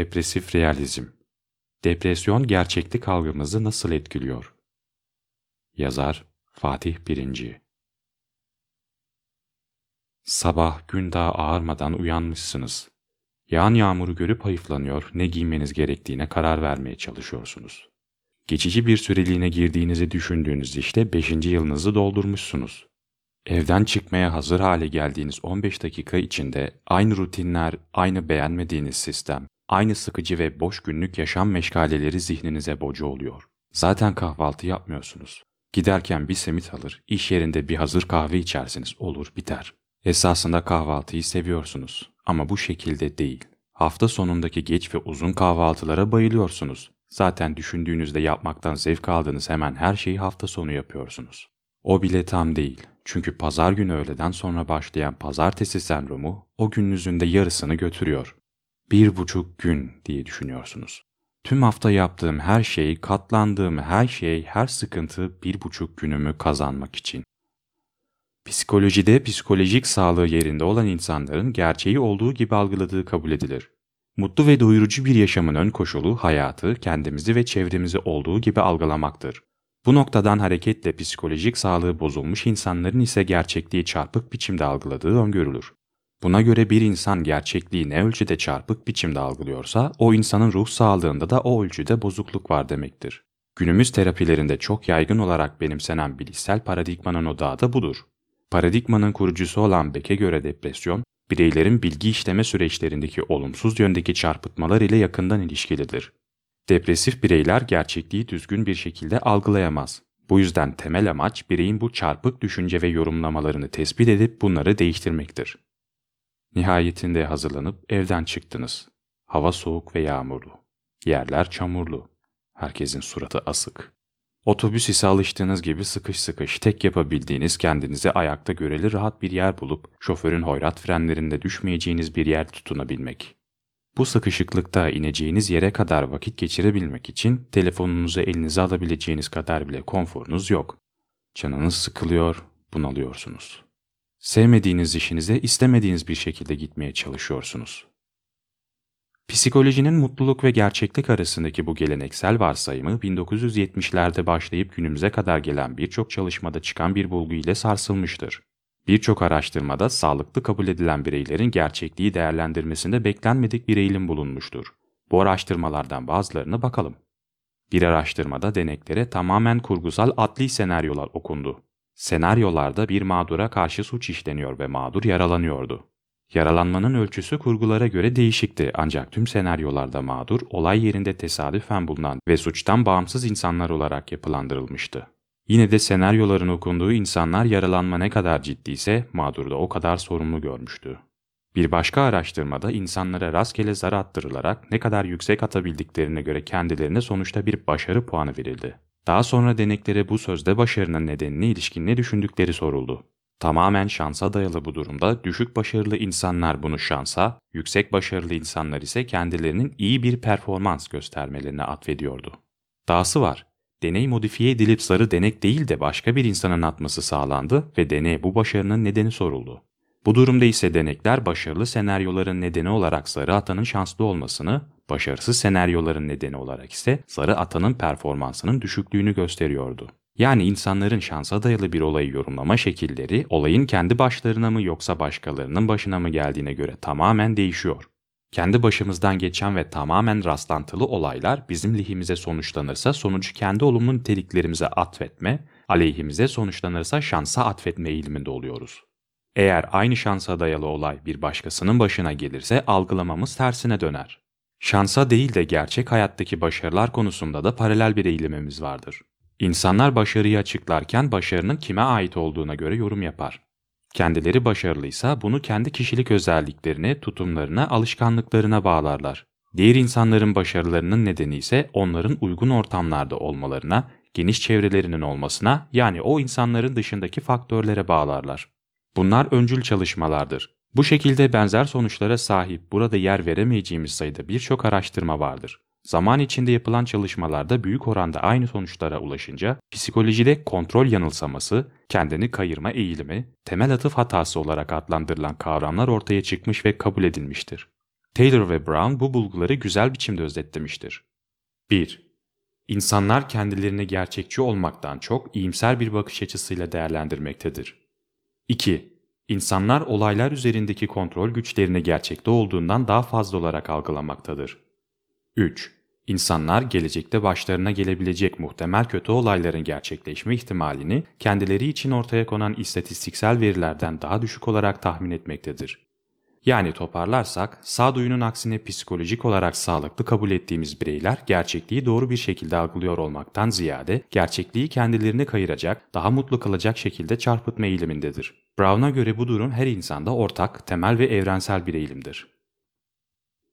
Depresif realizm. Depresyon gerçeklik algımızı nasıl etkiliyor? Yazar Fatih Birinci Sabah gün daha ağarmadan uyanmışsınız. Yağan yağmuru görüp hayıflanıyor, ne giymeniz gerektiğine karar vermeye çalışıyorsunuz. Geçici bir süreliğine girdiğinizi düşündüğünüz işte 5. yılınızı doldurmuşsunuz. Evden çıkmaya hazır hale geldiğiniz 15 dakika içinde aynı rutinler, aynı beğenmediğiniz sistem, aynı sıkıcı ve boş günlük yaşam meşgaleleri zihninize boca oluyor. Zaten kahvaltı yapmıyorsunuz. Giderken bir simit alır, iş yerinde bir hazır kahve içersiniz, olur biter. Esasında kahvaltıyı seviyorsunuz ama bu şekilde değil. Hafta sonundaki geç ve uzun kahvaltılara bayılıyorsunuz. Zaten düşündüğünüzde yapmaktan zevk aldığınız hemen her şeyi hafta sonu yapıyorsunuz. O bile tam değil. Çünkü pazar günü öğleden sonra başlayan pazartesi sendromu o gününüzün de yarısını götürüyor. Bir buçuk gün diye düşünüyorsunuz. Tüm hafta yaptığım her şey, katlandığım her şey, her sıkıntı bir buçuk günümü kazanmak için. Psikolojide psikolojik sağlığı yerinde olan insanların gerçeği olduğu gibi algıladığı kabul edilir. Mutlu ve doyurucu bir yaşamın ön koşulu hayatı, kendimizi ve çevremizi olduğu gibi algılamaktır. Bu noktadan hareketle psikolojik sağlığı bozulmuş insanların ise gerçekliği çarpık biçimde algıladığı öngörülür. Buna göre bir insan gerçekliği ne ölçüde çarpık biçimde algılıyorsa o insanın ruh sağlığında da o ölçüde bozukluk var demektir. Günümüz terapilerinde çok yaygın olarak benimsenen bilişsel paradigmanın odağı da budur. Paradigmanın kurucusu olan Beck'e göre depresyon, bireylerin bilgi işleme süreçlerindeki olumsuz yöndeki çarpıtmalar ile yakından ilişkilidir. Depresif bireyler gerçekliği düzgün bir şekilde algılayamaz. Bu yüzden temel amaç bireyin bu çarpık düşünce ve yorumlamalarını tespit edip bunları değiştirmektir. Nihayetinde hazırlanıp evden çıktınız. Hava soğuk ve yağmurlu. Yerler çamurlu. Herkesin suratı asık. Otobüs ise alıştığınız gibi sıkış sıkış tek yapabildiğiniz kendinize ayakta göreli rahat bir yer bulup şoförün hoyrat frenlerinde düşmeyeceğiniz bir yer tutunabilmek. Bu sıkışıklıkta ineceğiniz yere kadar vakit geçirebilmek için telefonunuzu elinize alabileceğiniz kadar bile konforunuz yok. Canınız sıkılıyor, bunalıyorsunuz. Sevmediğiniz işinize istemediğiniz bir şekilde gitmeye çalışıyorsunuz. Psikolojinin mutluluk ve gerçeklik arasındaki bu geleneksel varsayımı 1970'lerde başlayıp günümüze kadar gelen birçok çalışmada çıkan bir bulgu ile sarsılmıştır. Birçok araştırmada sağlıklı kabul edilen bireylerin gerçekliği değerlendirmesinde beklenmedik bir eğilim bulunmuştur. Bu araştırmalardan bazılarına bakalım. Bir araştırmada deneklere tamamen kurgusal adli senaryolar okundu. Senaryolarda bir mağdura karşı suç işleniyor ve mağdur yaralanıyordu. Yaralanmanın ölçüsü kurgulara göre değişikti ancak tüm senaryolarda mağdur olay yerinde tesadüfen bulunan ve suçtan bağımsız insanlar olarak yapılandırılmıştı. Yine de senaryoların okunduğu insanlar yaralanma ne kadar ciddiyse mağdur da o kadar sorumlu görmüştü. Bir başka araştırmada insanlara rastgele zar attırılarak ne kadar yüksek atabildiklerine göre kendilerine sonuçta bir başarı puanı verildi. Daha sonra deneklere bu sözde başarının nedenine ilişkin ne düşündükleri soruldu. Tamamen şansa dayalı bu durumda düşük başarılı insanlar bunu şansa, yüksek başarılı insanlar ise kendilerinin iyi bir performans göstermelerine atfediyordu. Dahası var, deney modifiye edilip sarı denek değil de başka bir insanın atması sağlandı ve deneye bu başarının nedeni soruldu. Bu durumda ise denekler başarılı senaryoların nedeni olarak sarı atanın şanslı olmasını, başarısız senaryoların nedeni olarak ise sarı atanın performansının düşüklüğünü gösteriyordu. Yani insanların şansa dayalı bir olayı yorumlama şekilleri olayın kendi başlarına mı yoksa başkalarının başına mı geldiğine göre tamamen değişiyor. Kendi başımızdan geçen ve tamamen rastlantılı olaylar bizim lehimize sonuçlanırsa sonucu kendi olumlu niteliklerimize atfetme, aleyhimize sonuçlanırsa şansa atfetme eğiliminde oluyoruz. Eğer aynı şansa dayalı olay bir başkasının başına gelirse algılamamız tersine döner. Şansa değil de gerçek hayattaki başarılar konusunda da paralel bir eğilimimiz vardır. İnsanlar başarıyı açıklarken başarının kime ait olduğuna göre yorum yapar. Kendileri başarılıysa bunu kendi kişilik özelliklerine, tutumlarına, alışkanlıklarına bağlarlar. Diğer insanların başarılarının nedeni ise onların uygun ortamlarda olmalarına, geniş çevrelerinin olmasına yani o insanların dışındaki faktörlere bağlarlar. Bunlar öncül çalışmalardır. Bu şekilde benzer sonuçlara sahip burada yer veremeyeceğimiz sayıda birçok araştırma vardır. Zaman içinde yapılan çalışmalarda büyük oranda aynı sonuçlara ulaşınca psikolojide kontrol yanılsaması, kendini kayırma eğilimi, temel atıf hatası olarak adlandırılan kavramlar ortaya çıkmış ve kabul edilmiştir. Taylor ve Brown bu bulguları güzel biçimde özetlemiştir. 1. İnsanlar kendilerini gerçekçi olmaktan çok iyimser bir bakış açısıyla değerlendirmektedir. 2. İnsanlar olaylar üzerindeki kontrol güçlerini gerçekte olduğundan daha fazla olarak algılamaktadır. 3. İnsanlar gelecekte başlarına gelebilecek muhtemel kötü olayların gerçekleşme ihtimalini kendileri için ortaya konan istatistiksel verilerden daha düşük olarak tahmin etmektedir. Yani toparlarsak, sağduyunun aksine psikolojik olarak sağlıklı kabul ettiğimiz bireyler gerçekliği doğru bir şekilde algılıyor olmaktan ziyade gerçekliği kendilerini kayıracak, daha mutlu kalacak şekilde çarpıtma eğilimindedir. Brown'a göre bu durum her insanda ortak, temel ve evrensel bir eğilimdir.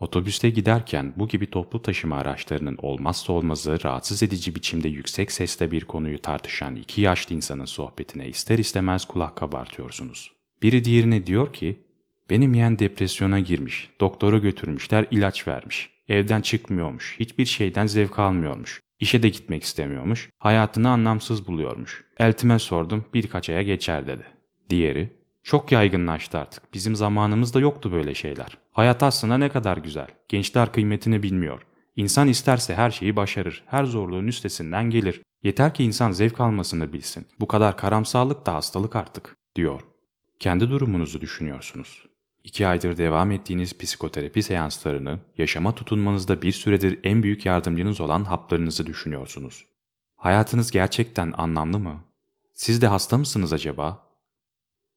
Otobüste giderken bu gibi toplu taşıma araçlarının olmazsa olmazı rahatsız edici biçimde yüksek sesle bir konuyu tartışan iki yaşlı insanın sohbetine ister istemez kulak kabartıyorsunuz. Biri diğerine diyor ki, benim yeğen depresyona girmiş, doktora götürmüşler ilaç vermiş, evden çıkmıyormuş, hiçbir şeyden zevk almıyormuş, işe de gitmek istemiyormuş, hayatını anlamsız buluyormuş. Eltime sordum birkaç aya geçer dedi. Diğeri, çok yaygınlaştı artık. Bizim zamanımızda yoktu böyle şeyler. Hayat aslında ne kadar güzel. Gençler kıymetini bilmiyor. İnsan isterse her şeyi başarır. Her zorluğun üstesinden gelir. Yeter ki insan zevk almasını bilsin. Bu kadar karamsarlık da hastalık artık, diyor. Kendi durumunuzu düşünüyorsunuz. İki aydır devam ettiğiniz psikoterapi seanslarını, yaşama tutunmanızda bir süredir en büyük yardımcınız olan haplarınızı düşünüyorsunuz. Hayatınız gerçekten anlamlı mı? Siz de hasta mısınız acaba?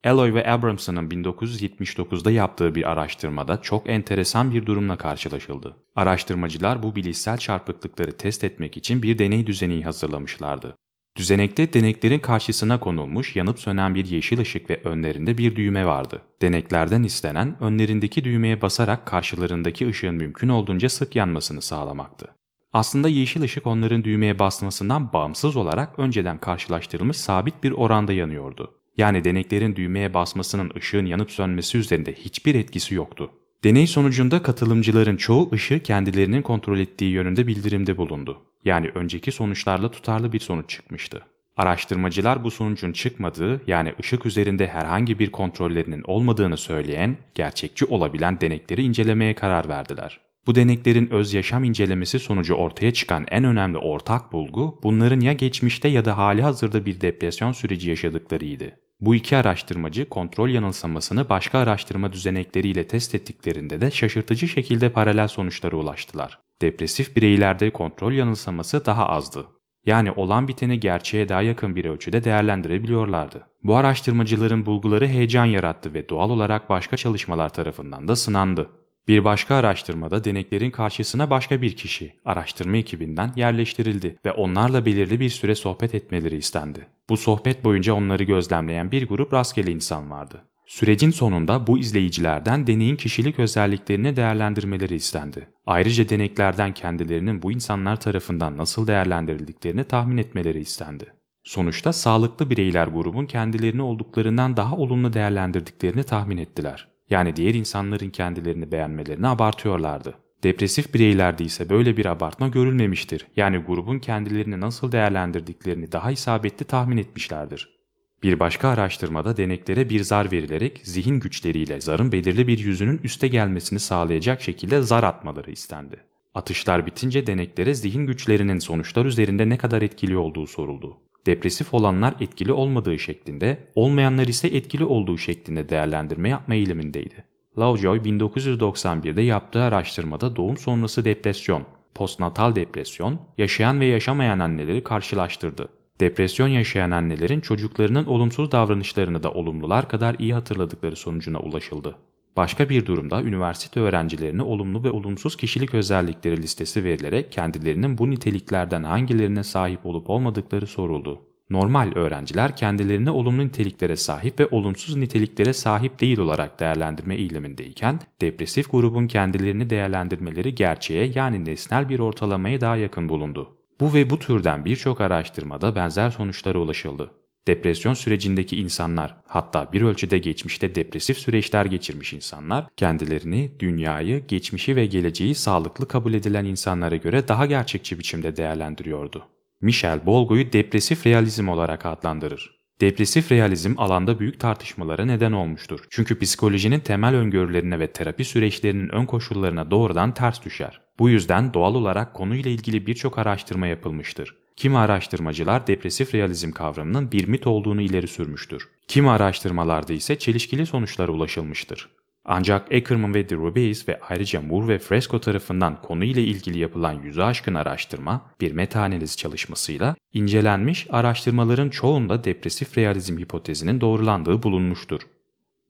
Eloy ve Abramson'ın 1979'da yaptığı bir araştırmada çok enteresan bir durumla karşılaşıldı. Araştırmacılar bu bilişsel çarpıklıkları test etmek için bir deney düzeni hazırlamışlardı. Düzenekte deneklerin karşısına konulmuş yanıp sönen bir yeşil ışık ve önlerinde bir düğme vardı. Deneklerden istenen önlerindeki düğmeye basarak karşılarındaki ışığın mümkün olduğunca sık yanmasını sağlamaktı. Aslında yeşil ışık onların düğmeye basmasından bağımsız olarak önceden karşılaştırılmış sabit bir oranda yanıyordu. Yani deneklerin düğmeye basmasının ışığın yanıp sönmesi üzerinde hiçbir etkisi yoktu. Deney sonucunda katılımcıların çoğu ışığı kendilerinin kontrol ettiği yönünde bildirimde bulundu. Yani önceki sonuçlarla tutarlı bir sonuç çıkmıştı. Araştırmacılar bu sonucun çıkmadığı yani ışık üzerinde herhangi bir kontrollerinin olmadığını söyleyen, gerçekçi olabilen denekleri incelemeye karar verdiler. Bu deneklerin öz yaşam incelemesi sonucu ortaya çıkan en önemli ortak bulgu bunların ya geçmişte ya da hali hazırda bir depresyon süreci yaşadıklarıydı. Bu iki araştırmacı kontrol yanılsamasını başka araştırma düzenekleriyle test ettiklerinde de şaşırtıcı şekilde paralel sonuçlara ulaştılar. Depresif bireylerde kontrol yanılsaması daha azdı. Yani olan biteni gerçeğe daha yakın bir ölçüde değerlendirebiliyorlardı. Bu araştırmacıların bulguları heyecan yarattı ve doğal olarak başka çalışmalar tarafından da sınandı. Bir başka araştırmada deneklerin karşısına başka bir kişi araştırma ekibinden yerleştirildi ve onlarla belirli bir süre sohbet etmeleri istendi. Bu sohbet boyunca onları gözlemleyen bir grup rastgele insan vardı. Sürecin sonunda bu izleyicilerden deneyin kişilik özelliklerini değerlendirmeleri istendi. Ayrıca deneklerden kendilerinin bu insanlar tarafından nasıl değerlendirildiklerini tahmin etmeleri istendi. Sonuçta sağlıklı bireyler grubun kendilerini olduklarından daha olumlu değerlendirdiklerini tahmin ettiler. Yani diğer insanların kendilerini beğenmelerini abartıyorlardı. Depresif bireylerde ise böyle bir abartma görülmemiştir. Yani grubun kendilerini nasıl değerlendirdiklerini daha isabetli tahmin etmişlerdir. Bir başka araştırmada deneklere bir zar verilerek zihin güçleriyle zarın belirli bir yüzünün üste gelmesini sağlayacak şekilde zar atmaları istendi. Atışlar bitince deneklere zihin güçlerinin sonuçlar üzerinde ne kadar etkili olduğu soruldu depresif olanlar etkili olmadığı şeklinde, olmayanlar ise etkili olduğu şeklinde değerlendirme yapma eğilimindeydi. Lovejoy 1991'de yaptığı araştırmada doğum sonrası depresyon, postnatal depresyon, yaşayan ve yaşamayan anneleri karşılaştırdı. Depresyon yaşayan annelerin çocuklarının olumsuz davranışlarını da olumlular kadar iyi hatırladıkları sonucuna ulaşıldı. Başka bir durumda üniversite öğrencilerine olumlu ve olumsuz kişilik özellikleri listesi verilerek kendilerinin bu niteliklerden hangilerine sahip olup olmadıkları soruldu. Normal öğrenciler kendilerini olumlu niteliklere sahip ve olumsuz niteliklere sahip değil olarak değerlendirme eğilimindeyken, depresif grubun kendilerini değerlendirmeleri gerçeğe yani nesnel bir ortalamaya daha yakın bulundu. Bu ve bu türden birçok araştırmada benzer sonuçlara ulaşıldı. Depresyon sürecindeki insanlar, hatta bir ölçüde geçmişte depresif süreçler geçirmiş insanlar, kendilerini, dünyayı, geçmişi ve geleceği sağlıklı kabul edilen insanlara göre daha gerçekçi biçimde değerlendiriyordu. Michel Bolgo'yu depresif realizm olarak adlandırır. Depresif realizm alanda büyük tartışmalara neden olmuştur. Çünkü psikolojinin temel öngörülerine ve terapi süreçlerinin ön koşullarına doğrudan ters düşer. Bu yüzden doğal olarak konuyla ilgili birçok araştırma yapılmıştır. Kimi araştırmacılar depresif realizm kavramının bir mit olduğunu ileri sürmüştür. Kimi araştırmalarda ise çelişkili sonuçlara ulaşılmıştır. Ancak Ackerman ve Derubis ve ayrıca Moore ve Fresco tarafından konuyla ilgili yapılan yüzü aşkın araştırma bir meta-analiz çalışmasıyla incelenmiş araştırmaların çoğunda depresif realizm hipotezinin doğrulandığı bulunmuştur.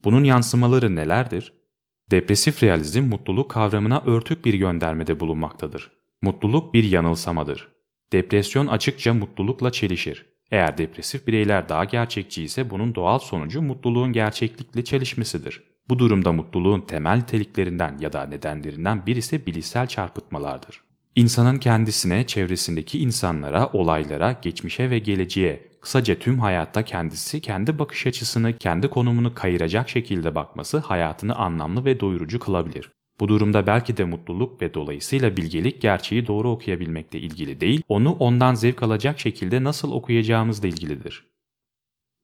Bunun yansımaları nelerdir? Depresif realizm mutluluk kavramına örtük bir göndermede bulunmaktadır. Mutluluk bir yanılsamadır. Depresyon açıkça mutlulukla çelişir. Eğer depresif bireyler daha gerçekçi ise bunun doğal sonucu mutluluğun gerçeklikle çelişmesidir. Bu durumda mutluluğun temel niteliklerinden ya da nedenlerinden birisi bilişsel çarpıtmalardır. İnsanın kendisine, çevresindeki insanlara, olaylara, geçmişe ve geleceğe, kısaca tüm hayatta kendisi, kendi bakış açısını, kendi konumunu kayıracak şekilde bakması hayatını anlamlı ve doyurucu kılabilir. Bu durumda belki de mutluluk ve dolayısıyla bilgelik gerçeği doğru okuyabilmekle ilgili değil, onu ondan zevk alacak şekilde nasıl okuyacağımızla ilgilidir.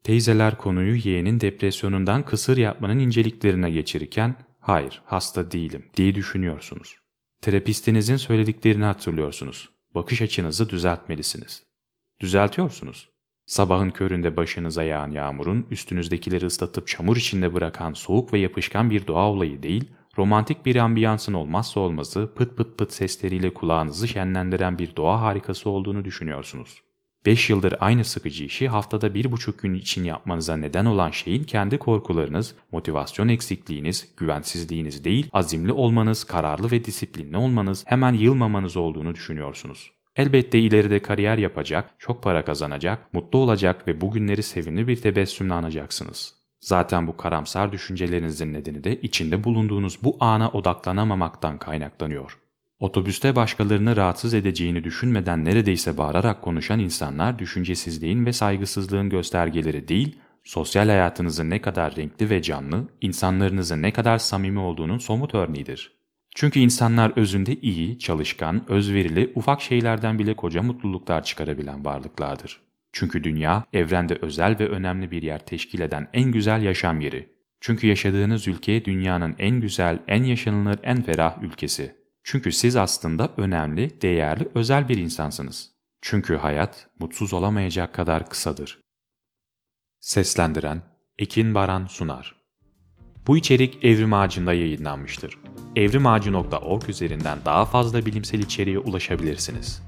Teyzeler konuyu yeğenin depresyonundan kısır yapmanın inceliklerine geçirirken, hayır hasta değilim diye düşünüyorsunuz. Terapistinizin söylediklerini hatırlıyorsunuz. Bakış açınızı düzeltmelisiniz. Düzeltiyorsunuz. Sabahın köründe başınıza yağan yağmurun üstünüzdekileri ıslatıp çamur içinde bırakan soğuk ve yapışkan bir doğa olayı değil, romantik bir ambiyansın olmazsa olmazı pıt pıt pıt sesleriyle kulağınızı şenlendiren bir doğa harikası olduğunu düşünüyorsunuz. 5 yıldır aynı sıkıcı işi haftada 1,5 gün için yapmanıza neden olan şeyin kendi korkularınız, motivasyon eksikliğiniz, güvensizliğiniz değil, azimli olmanız, kararlı ve disiplinli olmanız, hemen yılmamanız olduğunu düşünüyorsunuz. Elbette ileride kariyer yapacak, çok para kazanacak, mutlu olacak ve bugünleri sevimli bir tebessümle anacaksınız. Zaten bu karamsar düşüncelerinizin nedeni de içinde bulunduğunuz bu ana odaklanamamaktan kaynaklanıyor. Otobüste başkalarını rahatsız edeceğini düşünmeden neredeyse bağırarak konuşan insanlar düşüncesizliğin ve saygısızlığın göstergeleri değil, sosyal hayatınızın ne kadar renkli ve canlı, insanlarınızın ne kadar samimi olduğunun somut örneğidir. Çünkü insanlar özünde iyi, çalışkan, özverili, ufak şeylerden bile koca mutluluklar çıkarabilen varlıklardır. Çünkü dünya, evrende özel ve önemli bir yer teşkil eden en güzel yaşam yeri. Çünkü yaşadığınız ülke dünyanın en güzel, en yaşanılır, en ferah ülkesi. Çünkü siz aslında önemli, değerli, özel bir insansınız. Çünkü hayat mutsuz olamayacak kadar kısadır. Seslendiren Ekin Baran Sunar Bu içerik Evrim Ağacı'nda yayınlanmıştır. evrimağacı.org üzerinden daha fazla bilimsel içeriğe ulaşabilirsiniz.